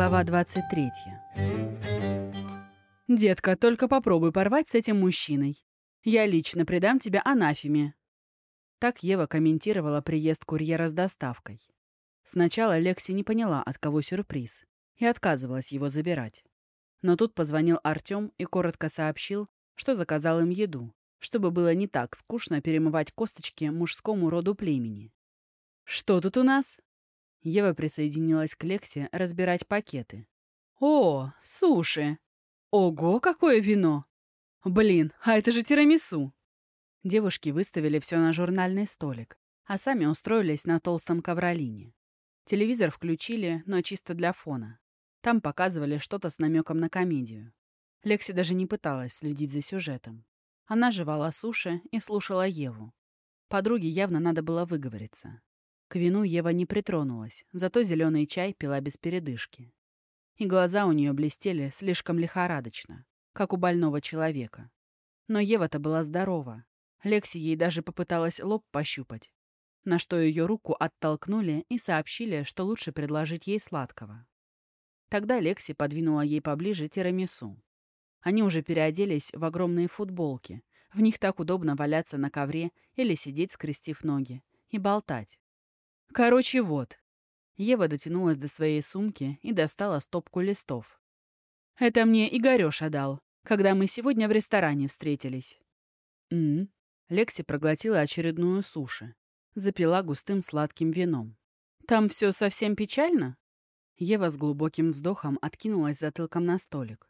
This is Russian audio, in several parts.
Глава 23. «Детка, только попробуй порвать с этим мужчиной. Я лично предам тебя анафеме». Так Ева комментировала приезд курьера с доставкой. Сначала Лекси не поняла, от кого сюрприз, и отказывалась его забирать. Но тут позвонил Артем и коротко сообщил, что заказал им еду, чтобы было не так скучно перемывать косточки мужскому роду племени. «Что тут у нас?» Ева присоединилась к Лексе разбирать пакеты. «О, суши! Ого, какое вино! Блин, а это же тирамису!» Девушки выставили все на журнальный столик, а сами устроились на толстом ковролине. Телевизор включили, но чисто для фона. Там показывали что-то с намеком на комедию. Лекси даже не пыталась следить за сюжетом. Она жевала суши и слушала Еву. Подруге явно надо было выговориться. К вину Ева не притронулась, зато зеленый чай пила без передышки. И глаза у нее блестели слишком лихорадочно, как у больного человека. Но Ева-то была здорова. Лекси ей даже попыталась лоб пощупать, на что ее руку оттолкнули и сообщили, что лучше предложить ей сладкого. Тогда Лекси подвинула ей поближе тирамису. Они уже переоделись в огромные футболки. В них так удобно валяться на ковре или сидеть, скрестив ноги, и болтать. Короче, вот. Ева дотянулась до своей сумки и достала стопку листов. Это мне Игорёша дал, когда мы сегодня в ресторане встретились. М, Лекси проглотила очередную суши. Запила густым сладким вином. Там все совсем печально? Ева с глубоким вздохом откинулась затылком на столик.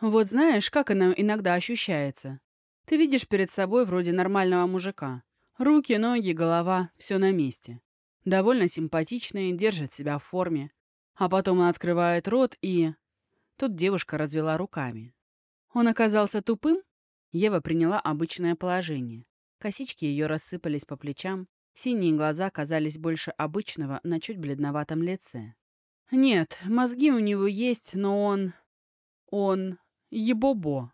Вот знаешь, как она иногда ощущается. Ты видишь перед собой вроде нормального мужика. Руки, ноги, голова — все на месте. Довольно симпатичный, держит себя в форме. А потом он открывает рот и... Тут девушка развела руками. Он оказался тупым? Ева приняла обычное положение. Косички ее рассыпались по плечам, синие глаза казались больше обычного на чуть бледноватом лице. Нет, мозги у него есть, но он... Он... Ебобо.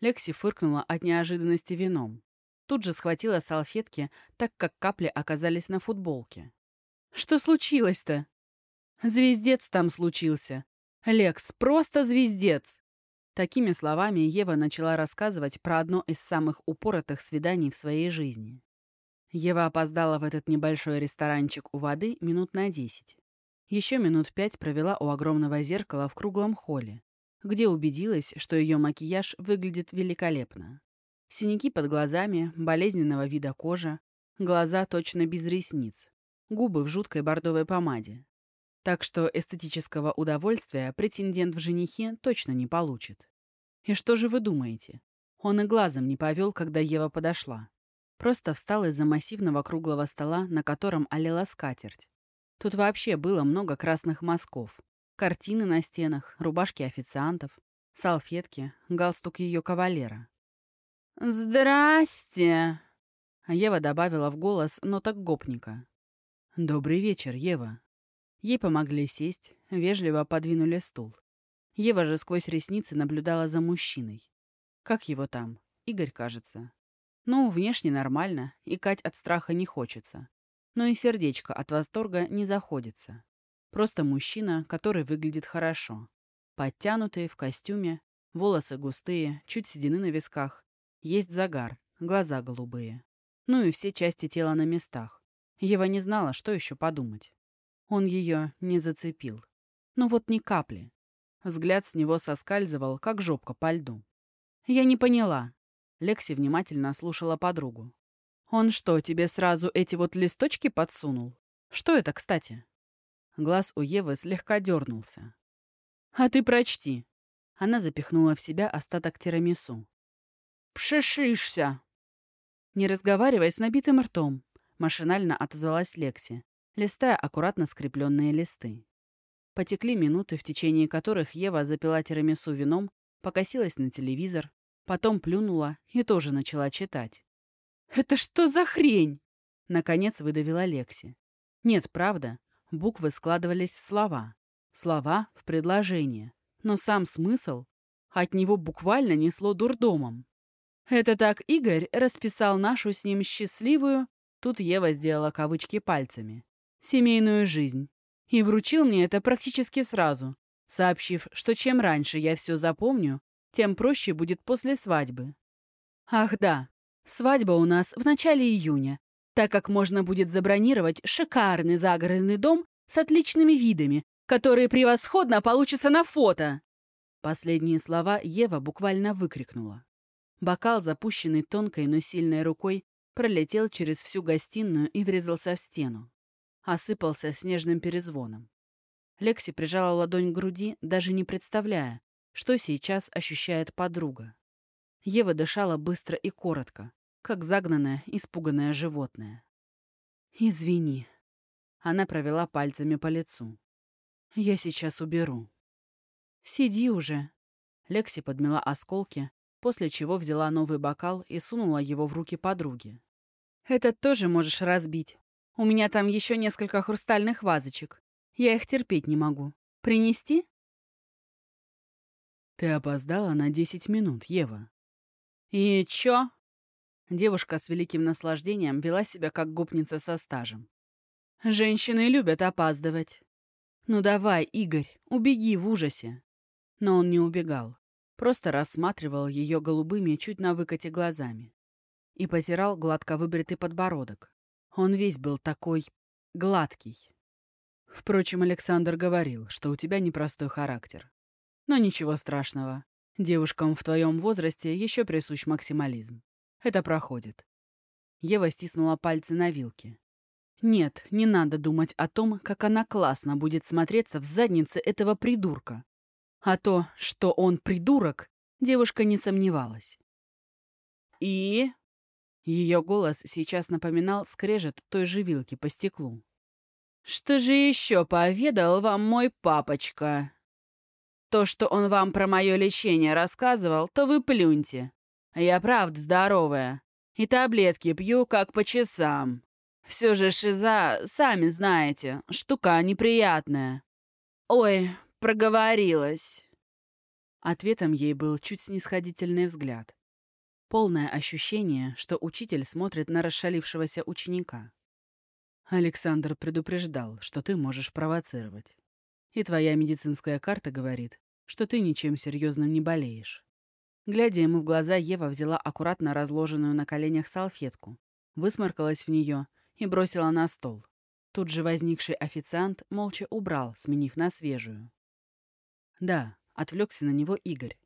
Лекси фыркнула от неожиданности вином. Тут же схватила салфетки, так как капли оказались на футболке. «Что случилось-то?» «Звездец там случился. Лекс, просто звездец!» Такими словами Ева начала рассказывать про одно из самых упоротых свиданий в своей жизни. Ева опоздала в этот небольшой ресторанчик у воды минут на десять. Еще минут пять провела у огромного зеркала в круглом холле, где убедилась, что ее макияж выглядит великолепно. Синяки под глазами, болезненного вида кожа, глаза точно без ресниц, губы в жуткой бордовой помаде. Так что эстетического удовольствия претендент в женихе точно не получит. И что же вы думаете? Он и глазом не повел, когда Ева подошла. Просто встал из-за массивного круглого стола, на котором олела скатерть. Тут вообще было много красных мазков. Картины на стенах, рубашки официантов, салфетки, галстук ее кавалера. «Здрасте!» Ева добавила в голос ноток гопника. «Добрый вечер, Ева». Ей помогли сесть, вежливо подвинули стул. Ева же сквозь ресницы наблюдала за мужчиной. Как его там? Игорь, кажется. Ну, внешне нормально, и Кать от страха не хочется. Но и сердечко от восторга не заходится. Просто мужчина, который выглядит хорошо. Подтянутый, в костюме, волосы густые, чуть седины на висках, есть загар, глаза голубые. Ну и все части тела на местах. Ева не знала, что еще подумать. Он ее не зацепил. Ну вот ни капли. Взгляд с него соскальзывал, как жопка по льду. «Я не поняла». Лекси внимательно слушала подругу. «Он что, тебе сразу эти вот листочки подсунул? Что это, кстати?» Глаз у Евы слегка дернулся. «А ты прочти». Она запихнула в себя остаток тирамису. Пшишишься!» «Не разговаривай с набитым ртом», — машинально отозвалась Лекси, листая аккуратно скрепленные листы. Потекли минуты, в течение которых Ева запила тирамису вином, покосилась на телевизор, потом плюнула и тоже начала читать. «Это что за хрень?» — наконец выдавила Лекси. «Нет, правда, буквы складывались в слова, слова в предложения, но сам смысл от него буквально несло дурдомом. Это так Игорь расписал нашу с ним счастливую, тут Ева сделала кавычки пальцами, семейную жизнь. И вручил мне это практически сразу, сообщив, что чем раньше я все запомню, тем проще будет после свадьбы. Ах да, свадьба у нас в начале июня, так как можно будет забронировать шикарный загородный дом с отличными видами, которые превосходно получатся на фото. Последние слова Ева буквально выкрикнула. Бокал, запущенный тонкой, но сильной рукой, пролетел через всю гостиную и врезался в стену. Осыпался снежным перезвоном. Лекси прижала ладонь к груди, даже не представляя, что сейчас ощущает подруга. Ева дышала быстро и коротко, как загнанное, испуганное животное. «Извини». Она провела пальцами по лицу. «Я сейчас уберу». «Сиди уже». Лекси подмела осколки, после чего взяла новый бокал и сунула его в руки подруги. «Этот тоже можешь разбить. У меня там еще несколько хрустальных вазочек. Я их терпеть не могу. Принести?» «Ты опоздала на десять минут, Ева». «И чё?» Девушка с великим наслаждением вела себя как гопница со стажем. «Женщины любят опаздывать». «Ну давай, Игорь, убеги в ужасе». Но он не убегал, просто рассматривал ее голубыми, чуть на выкате глазами. И потирал гладко выбритый подбородок. Он весь был такой... гладкий. Впрочем, Александр говорил, что у тебя непростой характер. Но ничего страшного. Девушкам в твоем возрасте еще присущ максимализм. Это проходит. Ева стиснула пальцы на вилке. Нет, не надо думать о том, как она классно будет смотреться в заднице этого придурка. А то, что он придурок, девушка не сомневалась. И... Ее голос сейчас напоминал скрежет той же вилки по стеклу. «Что же еще поведал вам мой папочка?» «То, что он вам про мое лечение рассказывал, то вы плюньте. Я правда здоровая. И таблетки пью как по часам. Все же шиза, сами знаете, штука неприятная. Ой, проговорилась». Ответом ей был чуть снисходительный взгляд. Полное ощущение, что учитель смотрит на расшалившегося ученика. Александр предупреждал, что ты можешь провоцировать. И твоя медицинская карта говорит, что ты ничем серьезным не болеешь. Глядя ему в глаза, Ева взяла аккуратно разложенную на коленях салфетку, высморкалась в нее и бросила на стол. Тут же возникший официант молча убрал, сменив на свежую. «Да», — отвлекся на него Игорь.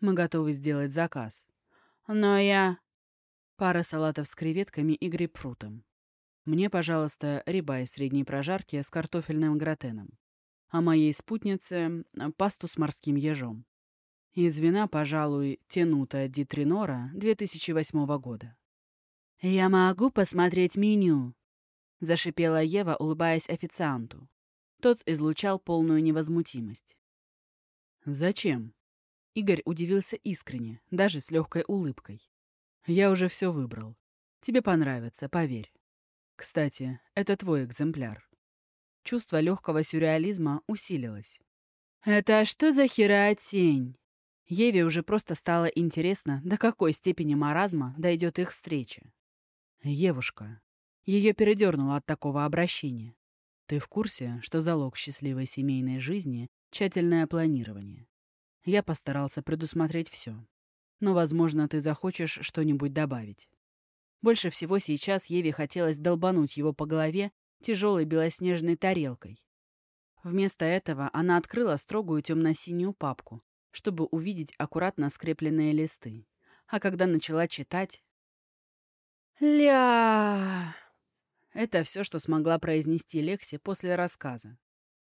«Мы готовы сделать заказ». «Но я...» Пара салатов с креветками и грейпфрутом. Мне, пожалуйста, рибай средней прожарки с картофельным гратеном. А моей спутнице — пасту с морским ежом. Из вина, пожалуй, тянута ди Тринора 2008 года. «Я могу посмотреть меню?» — зашипела Ева, улыбаясь официанту. Тот излучал полную невозмутимость. «Зачем?» Игорь удивился искренне, даже с легкой улыбкой. «Я уже все выбрал. Тебе понравится, поверь». Кстати, это твой экземпляр. Чувство легкого сюрреализма усилилось. «Это что за херотень?» Еве уже просто стало интересно, до какой степени маразма дойдет их встреча. «Евушка». Ее передернуло от такого обращения. «Ты в курсе, что залог счастливой семейной жизни — тщательное планирование? Я постарался предусмотреть все. Но, возможно, ты захочешь что-нибудь добавить. Больше всего сейчас Еве хотелось долбануть его по голове тяжелой белоснежной тарелкой. Вместо этого она открыла строгую темно-синюю папку, чтобы увидеть аккуратно скрепленные листы. А когда начала читать... «Ля...» Это все, что смогла произнести Лекси после рассказа.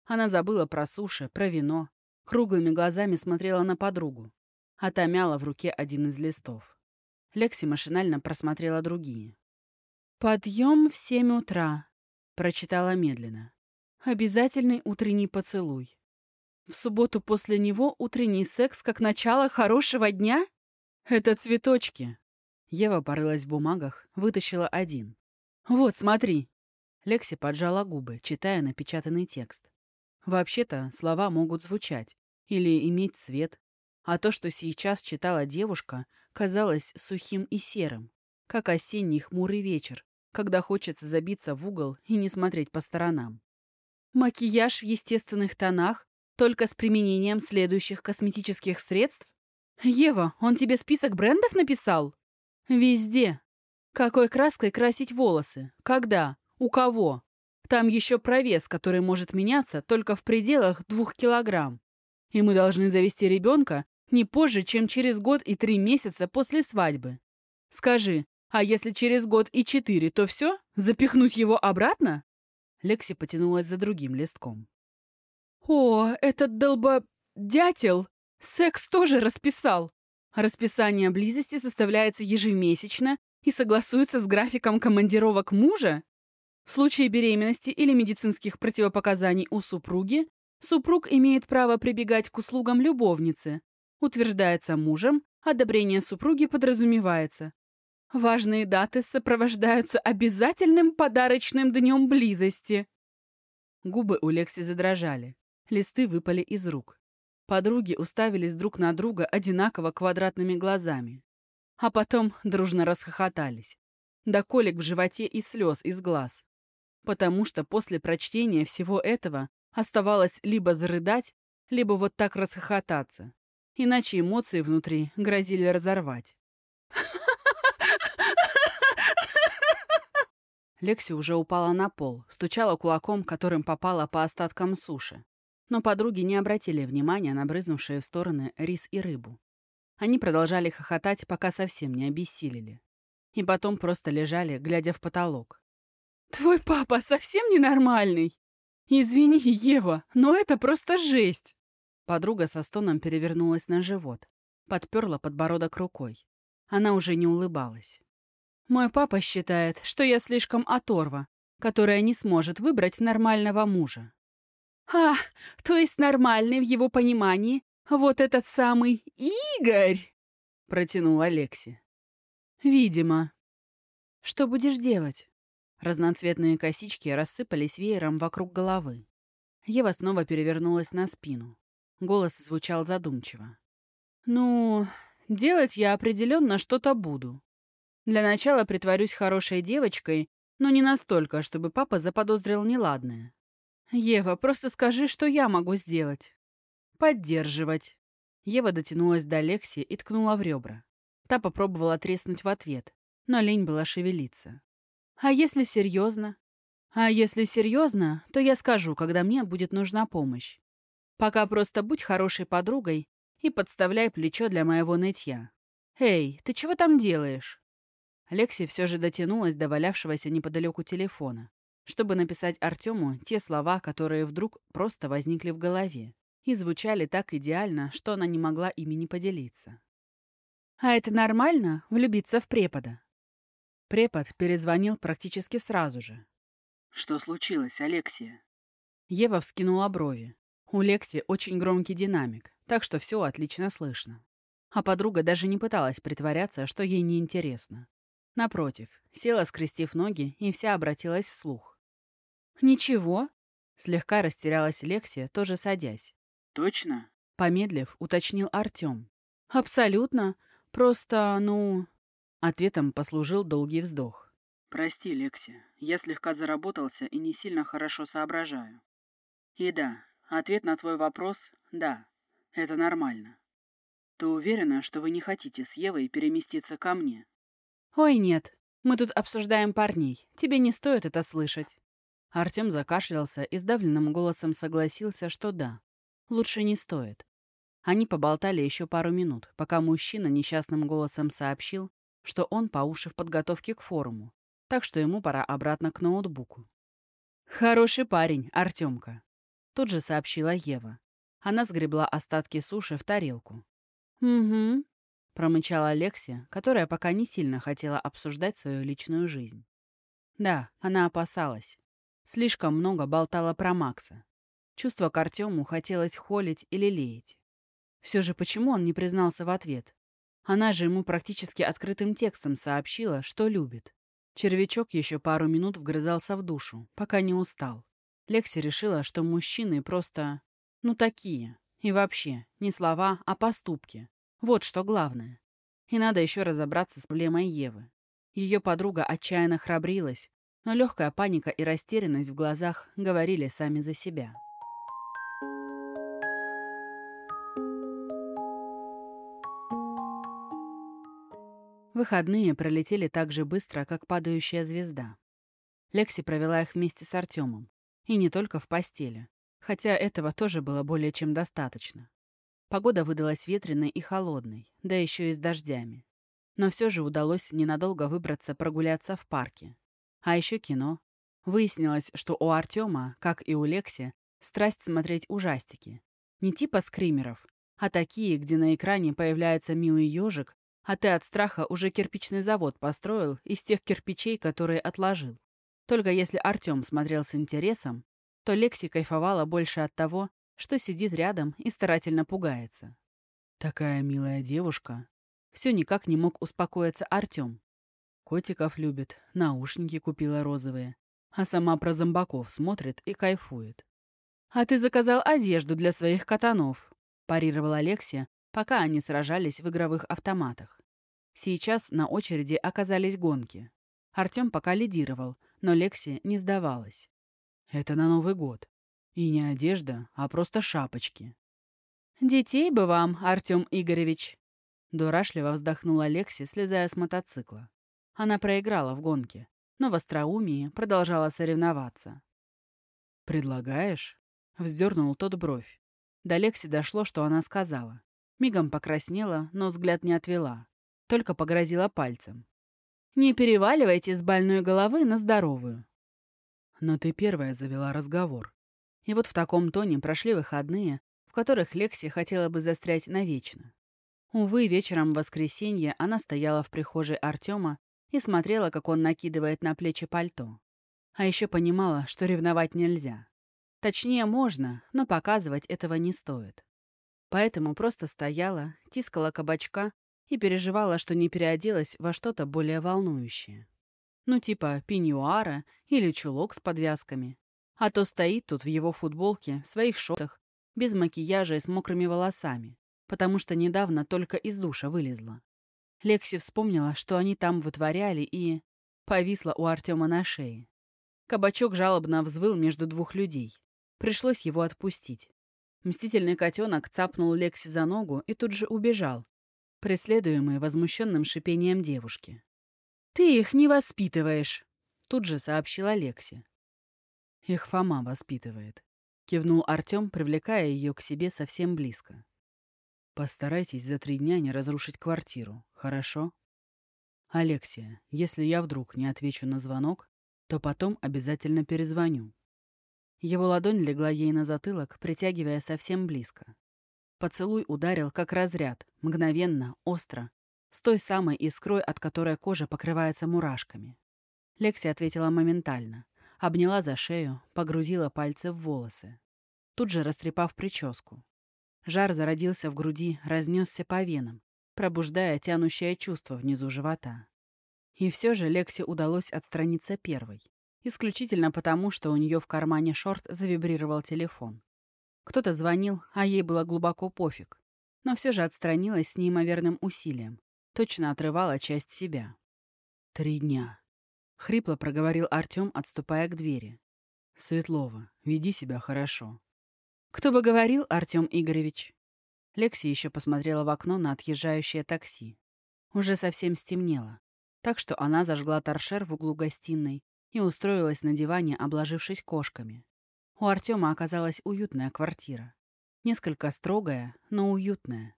Она забыла про суши, про вино, круглыми глазами смотрела на подругу, а та мяла в руке один из листов. Лекси машинально просмотрела другие. «Подъем в семь утра», — прочитала медленно. «Обязательный утренний поцелуй. В субботу после него утренний секс как начало хорошего дня? Это цветочки». Ева порылась в бумагах, вытащила один. «Вот, смотри». Лекси поджала губы, читая напечатанный текст. Вообще-то слова могут звучать или иметь цвет, а то, что сейчас читала девушка, казалось сухим и серым, как осенний хмурый вечер, когда хочется забиться в угол и не смотреть по сторонам. Макияж в естественных тонах, Только с применением следующих косметических средств? Ева, он тебе список брендов написал? Везде. Какой краской красить волосы? Когда? У кого? Там еще провес, который может меняться только в пределах двух килограмм. И мы должны завести ребенка не позже, чем через год и три месяца после свадьбы. Скажи, а если через год и четыре, то все? Запихнуть его обратно? Лекси потянулась за другим листком. О, этот долбо... дятел! Секс тоже расписал. Расписание близости составляется ежемесячно и согласуется с графиком командировок мужа? В случае беременности или медицинских противопоказаний у супруги, супруг имеет право прибегать к услугам любовницы. Утверждается мужем, одобрение супруги подразумевается. Важные даты сопровождаются обязательным подарочным днем близости. Губы у Лекси задрожали. Листы выпали из рук. Подруги уставились друг на друга одинаково квадратными глазами. А потом дружно расхохотались. До колик в животе и слез из глаз потому что после прочтения всего этого оставалось либо зарыдать, либо вот так расхохотаться. Иначе эмоции внутри грозили разорвать. Лекси уже упала на пол, стучала кулаком, которым попала по остаткам суши. Но подруги не обратили внимания на брызнувшие в стороны рис и рыбу. Они продолжали хохотать, пока совсем не обессилели. И потом просто лежали, глядя в потолок. «Твой папа совсем ненормальный? Извини, Ева, но это просто жесть!» Подруга со стоном перевернулась на живот, подперла подбородок рукой. Она уже не улыбалась. «Мой папа считает, что я слишком оторва, которая не сможет выбрать нормального мужа». «А, то есть нормальный в его понимании вот этот самый Игорь?» — протянула Лекси. «Видимо. Что будешь делать?» Разноцветные косички рассыпались веером вокруг головы. Ева снова перевернулась на спину. Голос звучал задумчиво. «Ну, делать я определенно что-то буду. Для начала притворюсь хорошей девочкой, но не настолько, чтобы папа заподозрил неладное. Ева, просто скажи, что я могу сделать. Поддерживать». Ева дотянулась до Лекси и ткнула в ребра. Та попробовала треснуть в ответ, но лень была шевелиться. А если серьезно? А если серьезно, то я скажу, когда мне будет нужна помощь. Пока просто будь хорошей подругой и подставляй плечо для моего нытья. Эй, ты чего там делаешь? Лекси все же дотянулась до валявшегося неподалеку телефона, чтобы написать Артему те слова, которые вдруг просто возникли в голове и звучали так идеально, что она не могла ими не поделиться. «А это нормально — влюбиться в препода?» Препод перезвонил практически сразу же. «Что случилось, Алексия?» Ева вскинула брови. У Лекси очень громкий динамик, так что все отлично слышно. А подруга даже не пыталась притворяться, что ей неинтересно. Напротив, села, скрестив ноги, и вся обратилась вслух. «Ничего?» — слегка растерялась Лексия, тоже садясь. «Точно?» — помедлив, уточнил Артем. «Абсолютно. Просто, ну...» Ответом послужил долгий вздох. «Прости, Лекси, я слегка заработался и не сильно хорошо соображаю. И да, ответ на твой вопрос — да, это нормально. Ты уверена, что вы не хотите с Евой переместиться ко мне?» «Ой, нет, мы тут обсуждаем парней, тебе не стоит это слышать». Артем закашлялся и сдавленным голосом согласился, что да, лучше не стоит. Они поболтали еще пару минут, пока мужчина несчастным голосом сообщил, что он по уши в подготовке к форуму, так что ему пора обратно к ноутбуку. «Хороший парень, Артемка», — тут же сообщила Ева. Она сгребла остатки суши в тарелку. «Угу», — промычала Алексия, которая пока не сильно хотела обсуждать свою личную жизнь. Да, она опасалась. Слишком много болтала про Макса. Чувство к Артему хотелось холить или леять. Все же почему он не признался в ответ? Она же ему практически открытым текстом сообщила, что любит. Червячок еще пару минут вгрызался в душу, пока не устал. Лекси решила, что мужчины просто... ну такие. И вообще, не слова, а поступки. Вот что главное. И надо еще разобраться с проблемой Евы. Ее подруга отчаянно храбрилась, но легкая паника и растерянность в глазах говорили сами за себя. Выходные пролетели так же быстро, как падающая звезда. Лекси провела их вместе с Артемом. И не только в постели. Хотя этого тоже было более чем достаточно. Погода выдалась ветреной и холодной, да еще и с дождями. Но все же удалось ненадолго выбраться прогуляться в парке. А еще кино. Выяснилось, что у Артема, как и у Лекси, страсть смотреть ужастики. Не типа скримеров, а такие, где на экране появляется милый ежик, а ты от страха уже кирпичный завод построил из тех кирпичей, которые отложил. Только если Артем смотрел с интересом, то Лекси кайфовала больше от того, что сидит рядом и старательно пугается. Такая милая девушка. Все никак не мог успокоиться Артем. Котиков любит, наушники купила розовые, а сама про зомбаков смотрит и кайфует. «А ты заказал одежду для своих катанов», – парировала Алексия, пока они сражались в игровых автоматах. Сейчас на очереди оказались гонки. Артем пока лидировал, но Лекси не сдавалась. «Это на Новый год. И не одежда, а просто шапочки». «Детей бы вам, Артем Игоревич!» Дурашливо вздохнула Лекси, слезая с мотоцикла. Она проиграла в гонке, но в остроумии продолжала соревноваться. «Предлагаешь?» — вздернул тот бровь. До Лекси дошло, что она сказала. Мигом покраснела, но взгляд не отвела. Только погрозила пальцем. «Не переваливайте с больной головы на здоровую». Но ты первая завела разговор. И вот в таком тоне прошли выходные, в которых Лекси хотела бы застрять навечно. Увы, вечером в воскресенье она стояла в прихожей Артема и смотрела, как он накидывает на плечи пальто. А еще понимала, что ревновать нельзя. Точнее, можно, но показывать этого не стоит. Поэтому просто стояла, тискала кабачка и переживала, что не переоделась во что-то более волнующее. Ну, типа пеньюара или чулок с подвязками. А то стоит тут в его футболке, в своих шортах, без макияжа и с мокрыми волосами, потому что недавно только из душа вылезла. Лекси вспомнила, что они там вытворяли, и... повисла у Артема на шее. Кабачок жалобно взвыл между двух людей. Пришлось его отпустить. Мстительный котенок цапнул Лекси за ногу и тут же убежал, преследуемый возмущенным шипением девушки. «Ты их не воспитываешь», — тут же сообщила Лекси. «Их Фома воспитывает», — кивнул Артем, привлекая ее к себе совсем близко. «Постарайтесь за три дня не разрушить квартиру, хорошо?» «Алексия, если я вдруг не отвечу на звонок, то потом обязательно перезвоню. Его ладонь легла ей на затылок, притягивая совсем близко. Поцелуй ударил, как разряд, мгновенно, остро, с той самой искрой, от которой кожа покрывается мурашками. Лекси ответила моментально. Обняла за шею, погрузила пальцы в волосы. Тут же растрепав прическу. Жар зародился в груди, разнесся по венам, пробуждая тянущее чувство внизу живота. И все же Лекси удалось отстраниться первой. Исключительно потому, что у нее в кармане шорт завибрировал телефон. Кто-то звонил, а ей было глубоко пофиг. Но все же отстранилась с неимоверным усилием. Точно отрывала часть себя. «Три дня», — хрипло проговорил Артем, отступая к двери. «Светлова, веди себя хорошо». «Кто бы говорил, Артем Игоревич?» Лекси еще посмотрела в окно на отъезжающее такси. Уже совсем стемнело, так что она зажгла торшер в углу гостиной и устроилась на диване, обложившись кошками. У Артема оказалась уютная квартира. Несколько строгая, но уютная.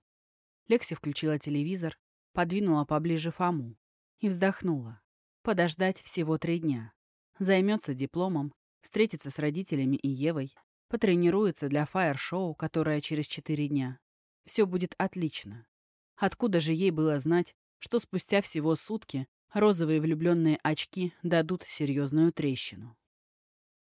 Лекси включила телевизор, подвинула поближе Фому и вздохнула. Подождать всего три дня. Займется дипломом, встретится с родителями и Евой, потренируется для фаер-шоу, которое через четыре дня. Все будет отлично. Откуда же ей было знать, что спустя всего сутки розовые влюбленные очки дадут серьезную трещину.